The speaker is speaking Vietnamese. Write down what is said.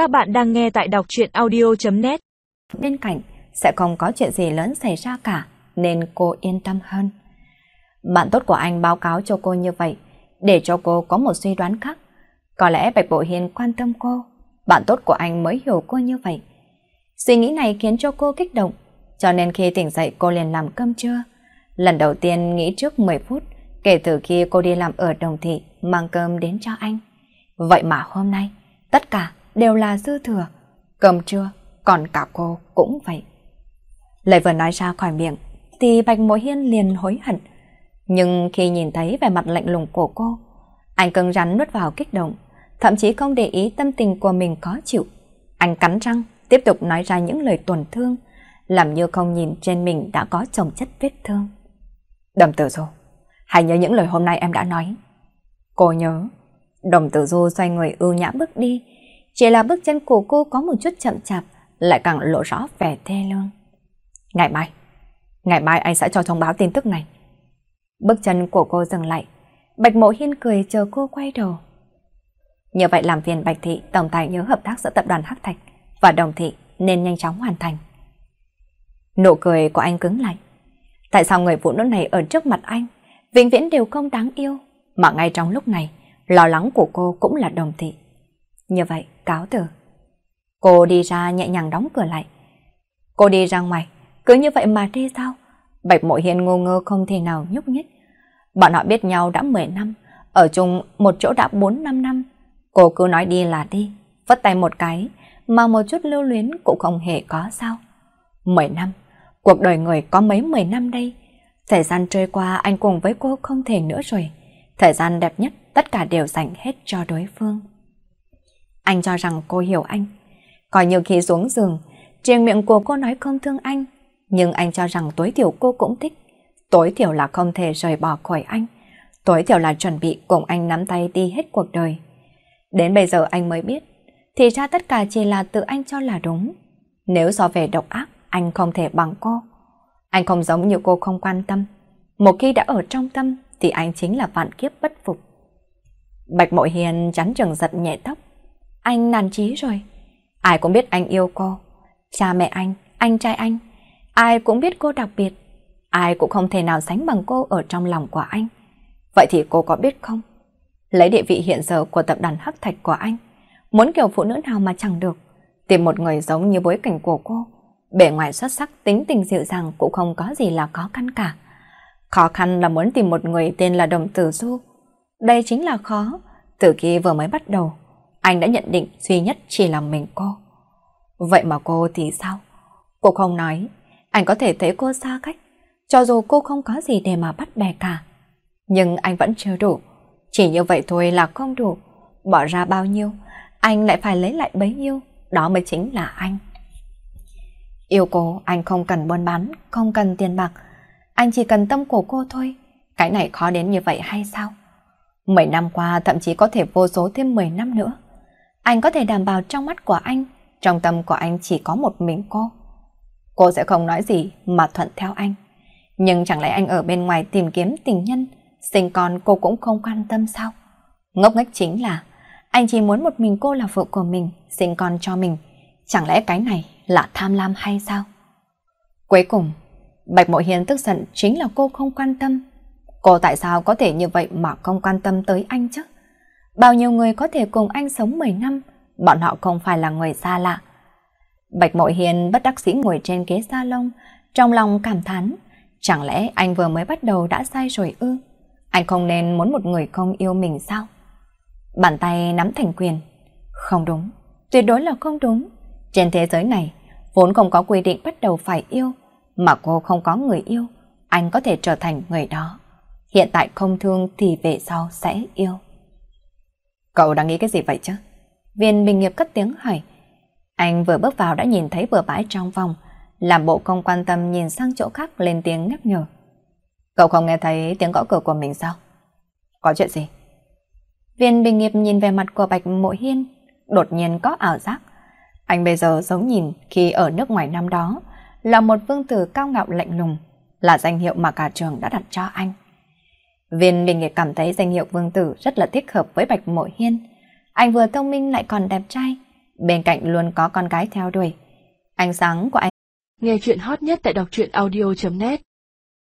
Các bạn đang nghe tại đọc chuyện audio.net Bên cạnh sẽ không có chuyện gì lớn xảy ra cả, nên cô yên tâm hơn. Bạn tốt của anh báo cáo cho cô như vậy, để cho cô có một suy đoán khác. Có lẽ Bạch Bộ Hiền quan tâm cô, bạn tốt của anh mới hiểu cô như vậy. Suy nghĩ này khiến cho cô kích động, cho nên khi tỉnh dậy cô liền làm cơm trưa. Lần đầu tiên nghĩ trước 10 phút, kể từ khi cô đi làm ở Đồng Thị mang cơm đến cho anh. Vậy mà hôm nay, tất cả đều là dư thừa. Cơm trưa, còn cả cô cũng vậy. Lời vừa nói ra khỏi miệng, thì Bạch Mộ Hiên liền hối hận. Nhưng khi nhìn thấy vẻ mặt lạnh lùng của cô, anh cứng rắn nuốt vào kích động, thậm chí không để ý tâm tình của mình khó chịu. Anh cắn răng, tiếp tục nói ra những lời tổn thương, làm như không nhìn trên mình đã có chồng chất vết thương. Đầm tử du, hãy nhớ những lời hôm nay em đã nói. Cô nhớ, đồng tử du xoay người ưu nhã bước đi, chỉ là bước chân của cô có một chút chậm chạp, lại càng lộ rõ vẻ thê lương. Ngày mai, ngày mai anh sẽ cho thông báo tin tức này. Bước chân của cô dừng lại, Bạch Mộ Hiên cười chờ cô quay đầu. Như vậy làm phiền Bạch Thị tổng tài nhớ hợp tác giữa tập đoàn Hắc Thạch và Đồng Thị nên nhanh chóng hoàn thành. Nụ cười của anh cứng lại. Tại sao người phụ nữ này ở trước mặt anh vĩnh viễn đều không đáng yêu mà ngay trong lúc này lo lắng của cô cũng là Đồng Thị. Như vậy, cáo từ. Cô đi ra nhẹ nhàng đóng cửa lại. Cô đi ra ngoài, cứ như vậy mà đi sao? Bạch Mộ Hiền ngô ngơ không thể nào nhúc nhích. Bọn họ biết nhau đã 10 năm, ở chung một chỗ đã 4-5 năm. Cô cứ nói đi là đi, vất tay một cái, mà một chút lưu luyến cũng không hề có sao. 10 năm, cuộc đời người có mấy 10 năm đây. Thời gian trôi qua anh cùng với cô không thể nữa rồi. Thời gian đẹp nhất tất cả đều dành hết cho đối phương. Anh cho rằng cô hiểu anh. Có nhiều khi xuống giường, trên miệng của cô nói không thương anh, nhưng anh cho rằng tối thiểu cô cũng thích. Tối thiểu là không thể rời bỏ khỏi anh. Tối thiểu là chuẩn bị cùng anh nắm tay đi hết cuộc đời. Đến bây giờ anh mới biết, thì ra tất cả chỉ là tự anh cho là đúng. Nếu so về độc ác, anh không thể bằng cô. Anh không giống như cô không quan tâm. Một khi đã ở trong tâm, thì anh chính là vạn kiếp bất phục. Bạch Mội Hiền chắn chừng giật nhẹ tóc. Anh nản trí rồi. Ai cũng biết anh yêu cô. Cha mẹ anh, anh trai anh. Ai cũng biết cô đặc biệt. Ai cũng không thể nào sánh bằng cô ở trong lòng của anh. Vậy thì cô có biết không? Lấy địa vị hiện giờ của tập đoàn Hắc Thạch của anh. Muốn kiểu phụ nữ nào mà chẳng được. Tìm một người giống như bối cảnh của cô. Bề ngoài xuất sắc tính tình dịu dàng cũng không có gì là khó khăn cả. Khó khăn là muốn tìm một người tên là Đồng Tử Du. Đây chính là khó. Từ khi vừa mới bắt đầu, anh đã nhận định duy nhất chỉ là mình cô. Vậy mà cô thì sao? Cô không nói, anh có thể thấy cô xa cách, cho dù cô không có gì để mà bắt bè cả. Nhưng anh vẫn chưa đủ, chỉ như vậy thôi là không đủ. Bỏ ra bao nhiêu, anh lại phải lấy lại bấy nhiêu, đó mới chính là anh. Yêu cô, anh không cần buôn bán, không cần tiền bạc, anh chỉ cần tâm của cô thôi. Cái này khó đến như vậy hay sao? Mười năm qua thậm chí có thể vô số thêm 10 năm nữa. Anh có thể đảm bảo trong mắt của anh, trong tâm của anh chỉ có một mình cô. Cô sẽ không nói gì mà thuận theo anh. Nhưng chẳng lẽ anh ở bên ngoài tìm kiếm tình nhân, sinh con cô cũng không quan tâm sao? Ngốc nghếch chính là anh chỉ muốn một mình cô là vợ của mình, sinh con cho mình. Chẳng lẽ cái này là tham lam hay sao? Cuối cùng, Bạch Mộ Hiền tức giận chính là cô không quan tâm. Cô tại sao có thể như vậy mà không quan tâm tới anh chứ? Bao nhiêu người có thể cùng anh sống 10 năm, bọn họ không phải là người xa lạ. Bạch Mội Hiền bất đắc sĩ ngồi trên ghế salon, trong lòng cảm thán, chẳng lẽ anh vừa mới bắt đầu đã sai rồi ư? Anh không nên muốn một người không yêu mình sao? Bàn tay nắm thành quyền. Không đúng, tuyệt đối là không đúng. Trên thế giới này, vốn không có quy định bắt đầu phải yêu, mà cô không có người yêu, anh có thể trở thành người đó. Hiện tại không thương thì về sau sẽ yêu. Cậu đang nghĩ cái gì vậy chứ? Viên bình nghiệp cất tiếng hỏi. Anh vừa bước vào đã nhìn thấy bừa bãi trong phòng, làm bộ không quan tâm nhìn sang chỗ khác lên tiếng nhắc nhở. Cậu không nghe thấy tiếng gõ cửa của mình sao? Có chuyện gì? Viên bình nghiệp nhìn về mặt của Bạch Mộ Hiên, đột nhiên có ảo giác. Anh bây giờ giống nhìn khi ở nước ngoài năm đó, là một vương tử cao ngạo lạnh lùng, là danh hiệu mà cả trường đã đặt cho anh. Viên Bình Nghiệp cảm thấy danh hiệu vương tử rất là thích hợp với Bạch Mộ Hiên. Anh vừa thông minh lại còn đẹp trai, bên cạnh luôn có con gái theo đuổi. Ánh sáng của anh Nghe chuyện hot nhất tại đọc truyện audio.net